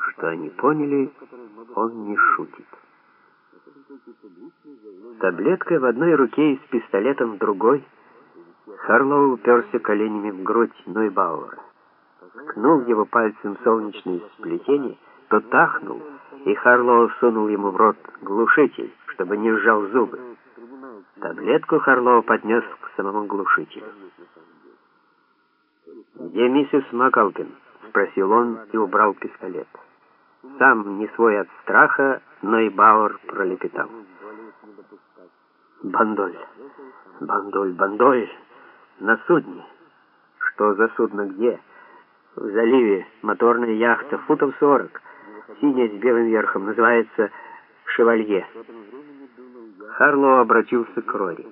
что они поняли, он не шутит. Таблеткой в одной руке и с пистолетом в другой Харлоу уперся коленями в грудь Нойбауэра. Ткнул его пальцем солнечное сплетение, тот ахнул, и Харлоу сунул ему в рот глушитель, чтобы не сжал зубы. Таблетку Харлоу поднес к самому глушителю. «Где миссис Макалкин?» — спросил он и убрал пистолет. Сам не свой от страха, но и Бауэр пролепетал. «Бандоль, Бандоль, Бандоль, на судне». «Что за судно где?» «В заливе моторная яхта, футов сорок, синяя с белым верхом, называется «Шевалье». Харлоу обратился к Рори.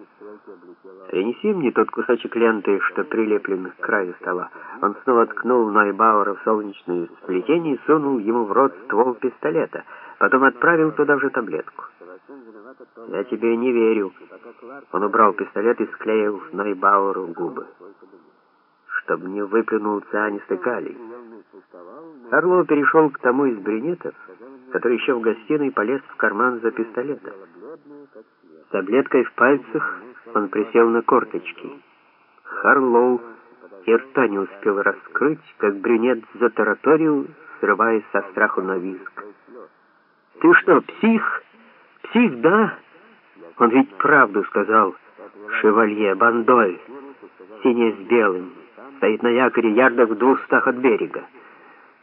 «Принеси мне тот кусочек ленты, что прилеплен к краю стола». Он снова ткнул Нойбауэра в солнечное сплетение и сунул ему в рот ствол пистолета. Потом отправил туда же таблетку. «Я тебе не верю». Он убрал пистолет и склеил Нойбауэру губы. «Чтобы не выплюнул цианистый калий». Орлов перешел к тому из брюнетов, который еще в гостиной полез в карман за пистолетом. С таблеткой в пальцах он присел на корточки. Харлоу и рта не успел раскрыть, как брюнет затараторил, срываясь со страху на виск. «Ты что, псих? Псих, да?» Он ведь правду сказал. «Шевалье, бандоль, синий с белым, стоит на якоре ярдах в двухстах от берега».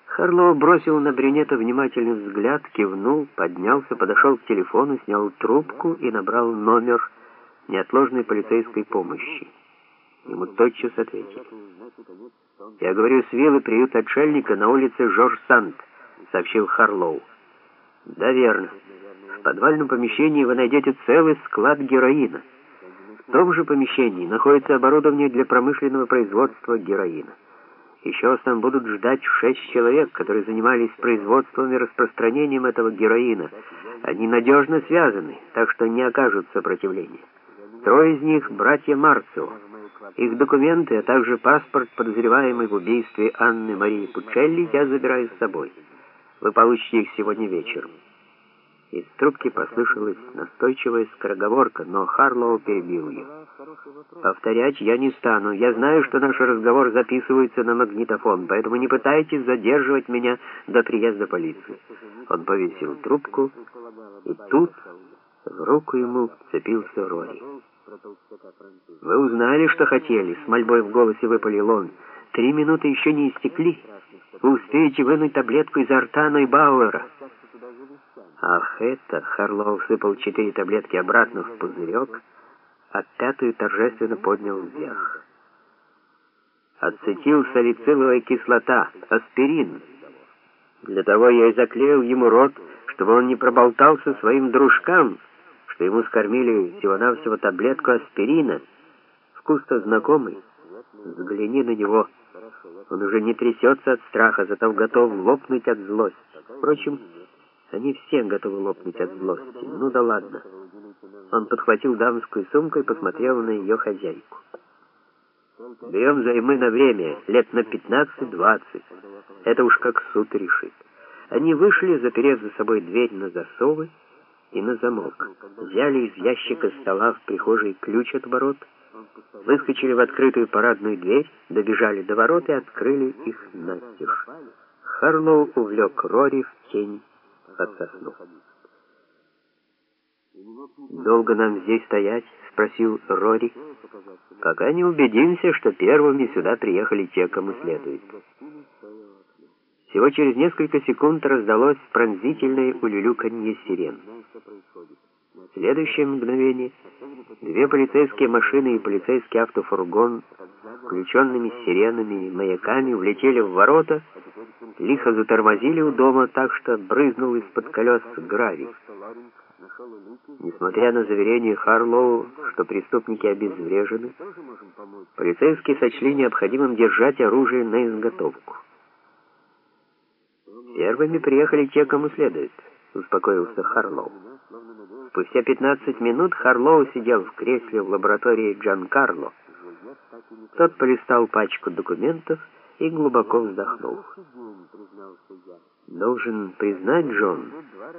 Харлоу бросил на брюнета внимательный взгляд, кивнул, поднялся, подошел к телефону, снял трубку и набрал номер неотложной полицейской помощи. Ему тотчас ответили. «Я говорю с виллы приют отшельника на улице Жорж-Сант», — сообщил Харлоу. «Да, верно. В подвальном помещении вы найдете целый склад героина. В том же помещении находится оборудование для промышленного производства героина. Еще вас там будут ждать шесть человек, которые занимались производством и распространением этого героина. Они надежно связаны, так что не окажут сопротивления. Трое из них — братья Марцио. Их документы, а также паспорт, подозреваемый в убийстве Анны Марии Пучелли, я забираю с собой. Вы получите их сегодня вечером. Из трубки послышалась настойчивая скороговорка, но Харлоу перебил ее. «Повторять я не стану. Я знаю, что наш разговор записывается на магнитофон, поэтому не пытайтесь задерживать меня до приезда полиции». Он повесил трубку, и тут в руку ему вцепился Рори. «Вы узнали, что хотели?» — с мольбой в голосе выпалил он. «Три минуты еще не истекли. Вы успеете вынуть таблетку изо рта Нойбауэра». Ах, это... Харлоу сыпал четыре таблетки обратно в пузырек, а пятую торжественно поднял вверх. Ацетилсалициловая кислота, аспирин. Для того я и заклеил ему рот, чтобы он не проболтался своим дружкам, что ему скормили всего-навсего таблетку аспирина. Вкус-то знакомый. Взгляни на него. Он уже не трясется от страха, зато готов лопнуть от злости. Впрочем, они все готовы лопнуть от злости. Ну да ладно. Он подхватил дамскую сумку и посмотрел на ее хозяйку. Берем займы на время, лет на 15-20. Это уж как суд решит. Они вышли, заперев за собой дверь на засовы и на замок. Взяли из ящика стола в прихожей ключ от ворот, выскочили в открытую парадную дверь, добежали до ворот и открыли их настежь. Харлоу увлек Рори в тень под сосну. «Долго нам здесь стоять?» — спросил Рори. «Пока не убедимся, что первыми сюда приехали те, кому следует». Всего через несколько секунд раздалось пронзительное улюлюканье сирен. В следующее мгновение две полицейские машины и полицейский автофургон включенными сиренами и маяками влетели в ворота, лихо затормозили у дома так, что брызнул из-под колес гравий. Несмотря на заверение Харлоу, что преступники обезврежены, полицейские сочли необходимым держать оружие на изготовку. «Первыми приехали те, кому следует», — успокоился Харлоу. Спустя 15 минут Харлоу сидел в кресле в лаборатории Джан Карло. Тот полистал пачку документов и глубоко вздохнул. Должен признать, Джон,